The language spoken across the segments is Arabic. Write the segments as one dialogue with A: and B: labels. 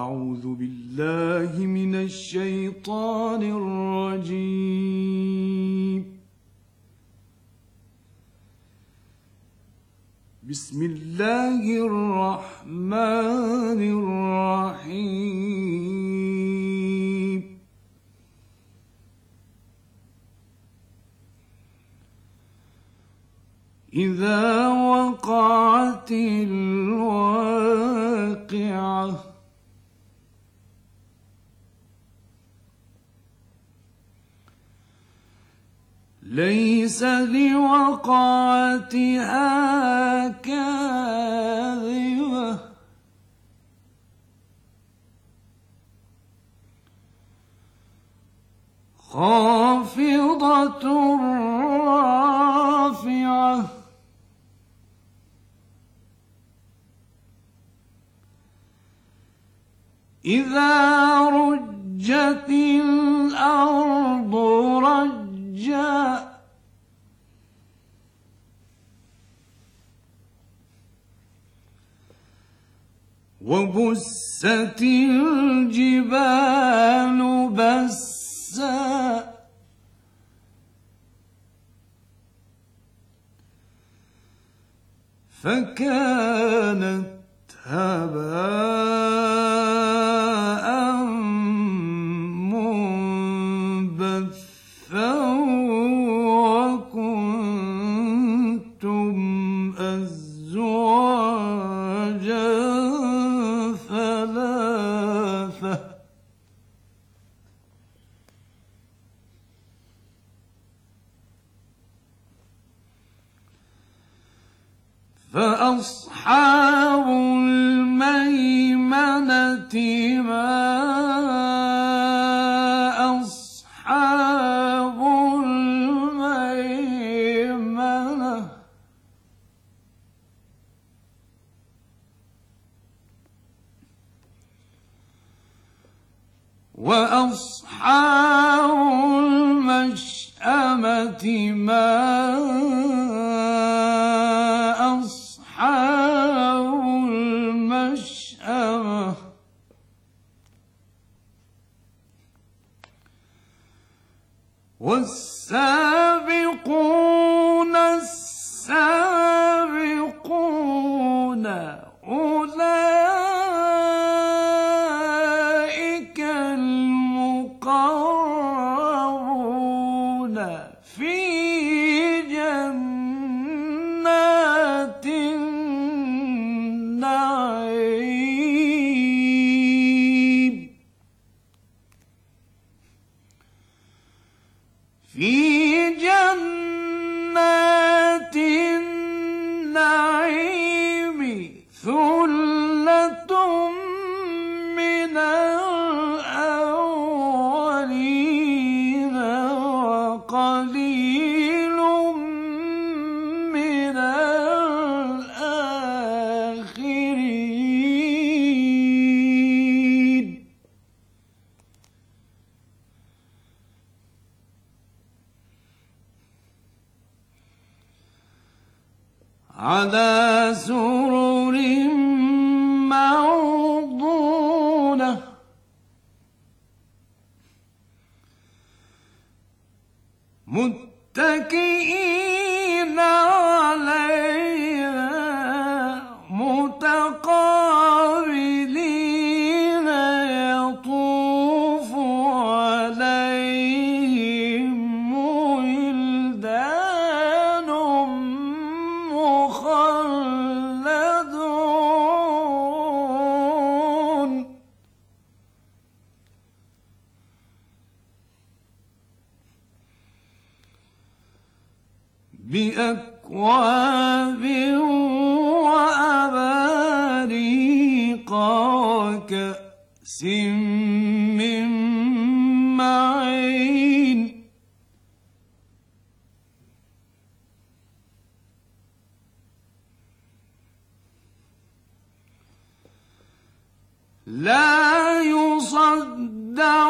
A: أعوذ بالله من الشيطان الرجيم. بسم الله الرحمن الرحيم. إذا وقعت الواقعه ليس لوقعتها كاذبة. خافضة رافعة. إذا رجت الأرض وبست الجبال بسا. فكانت هباء. والسابقون على سرر لا يصدعون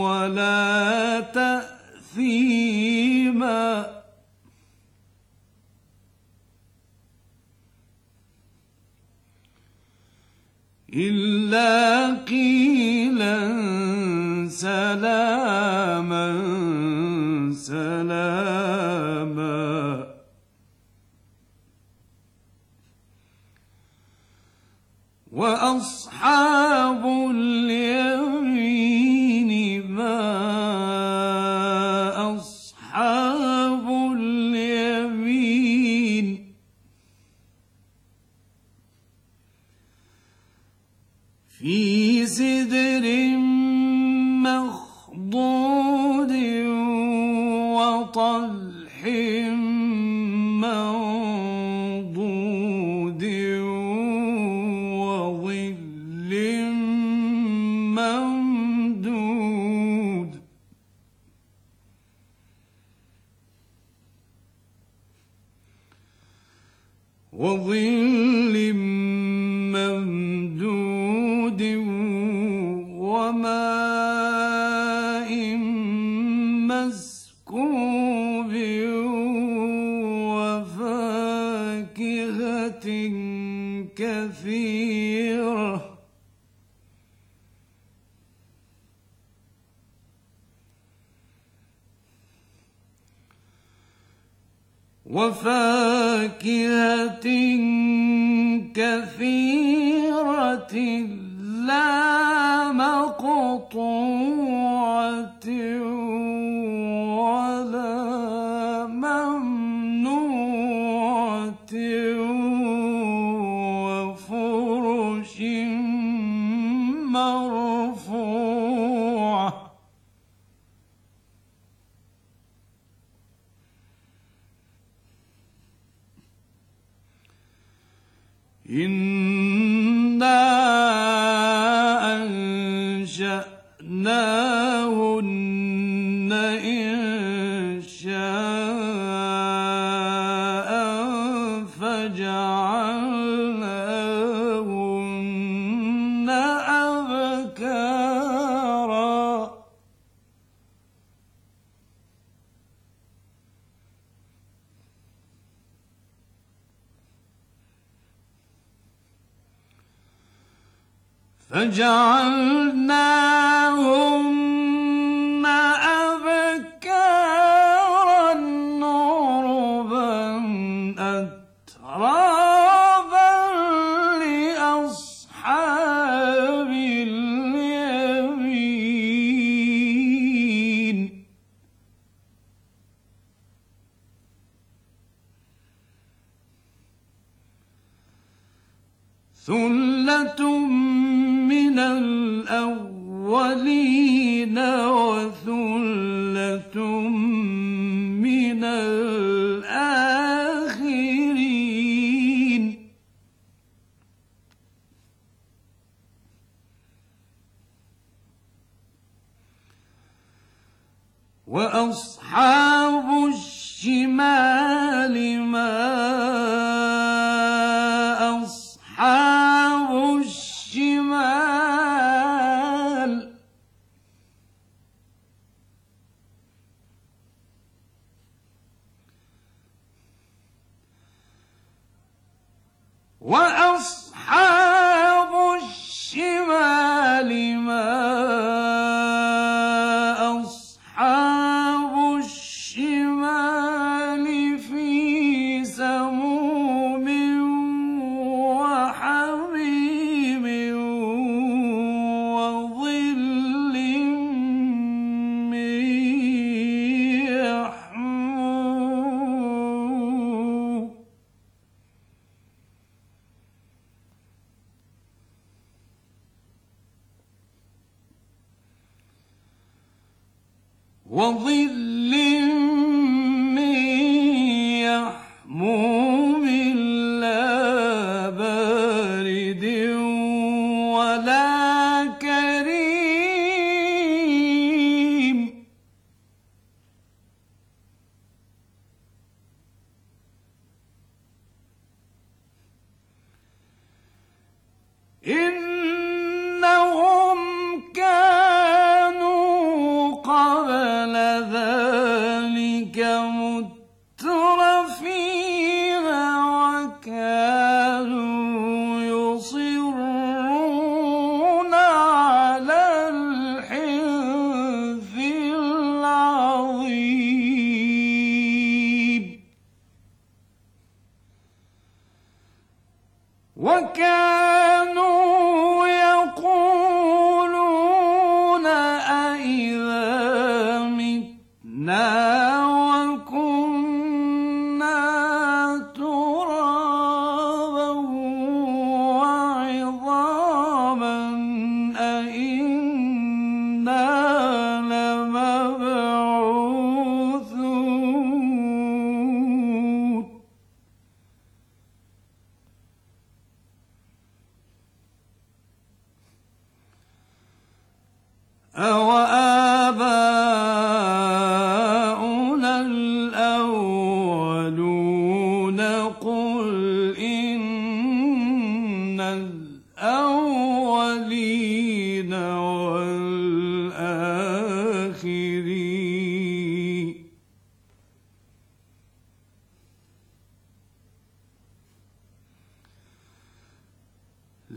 A: ولا تأثيما. إلا قيلا سلاما سلاما. واصحاب اليمين وظل ممدود وماء مسكوب وفاكهة كثيرة وفاكهة كثيرة لا مقطوعة إنا فجعلناهن أبكارا عربا أترابا لأصحاب اليمين. ثلة من الأولين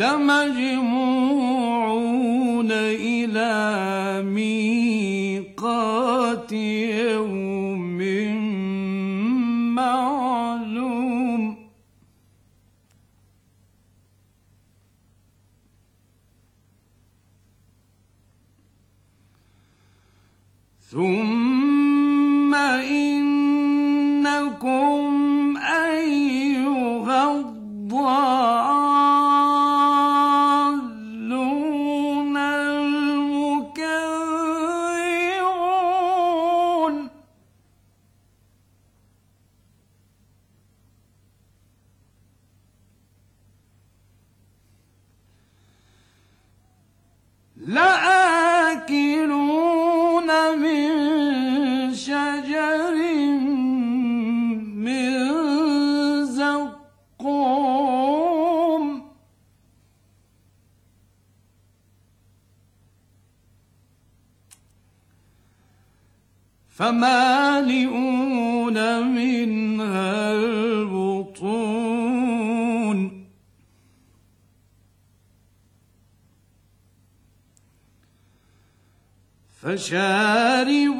A: لمجموعون إلى ميقات يوم معلوم. ثم فمالئون منها البطون. فشاربون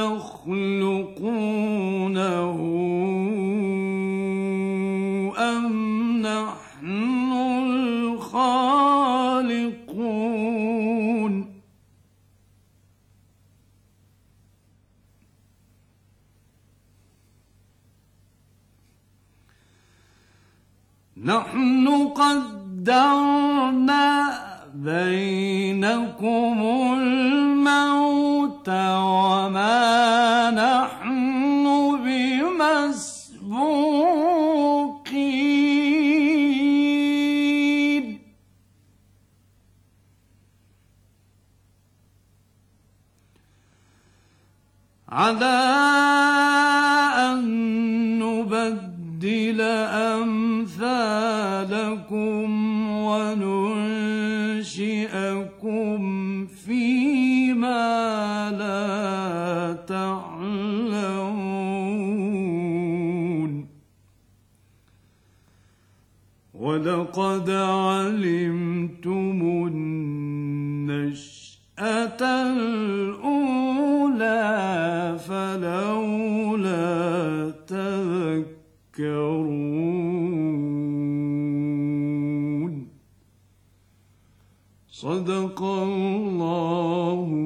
A: أأنتم ولقد علمتم النشأة الأولى فلولا تذكرون. صدق الله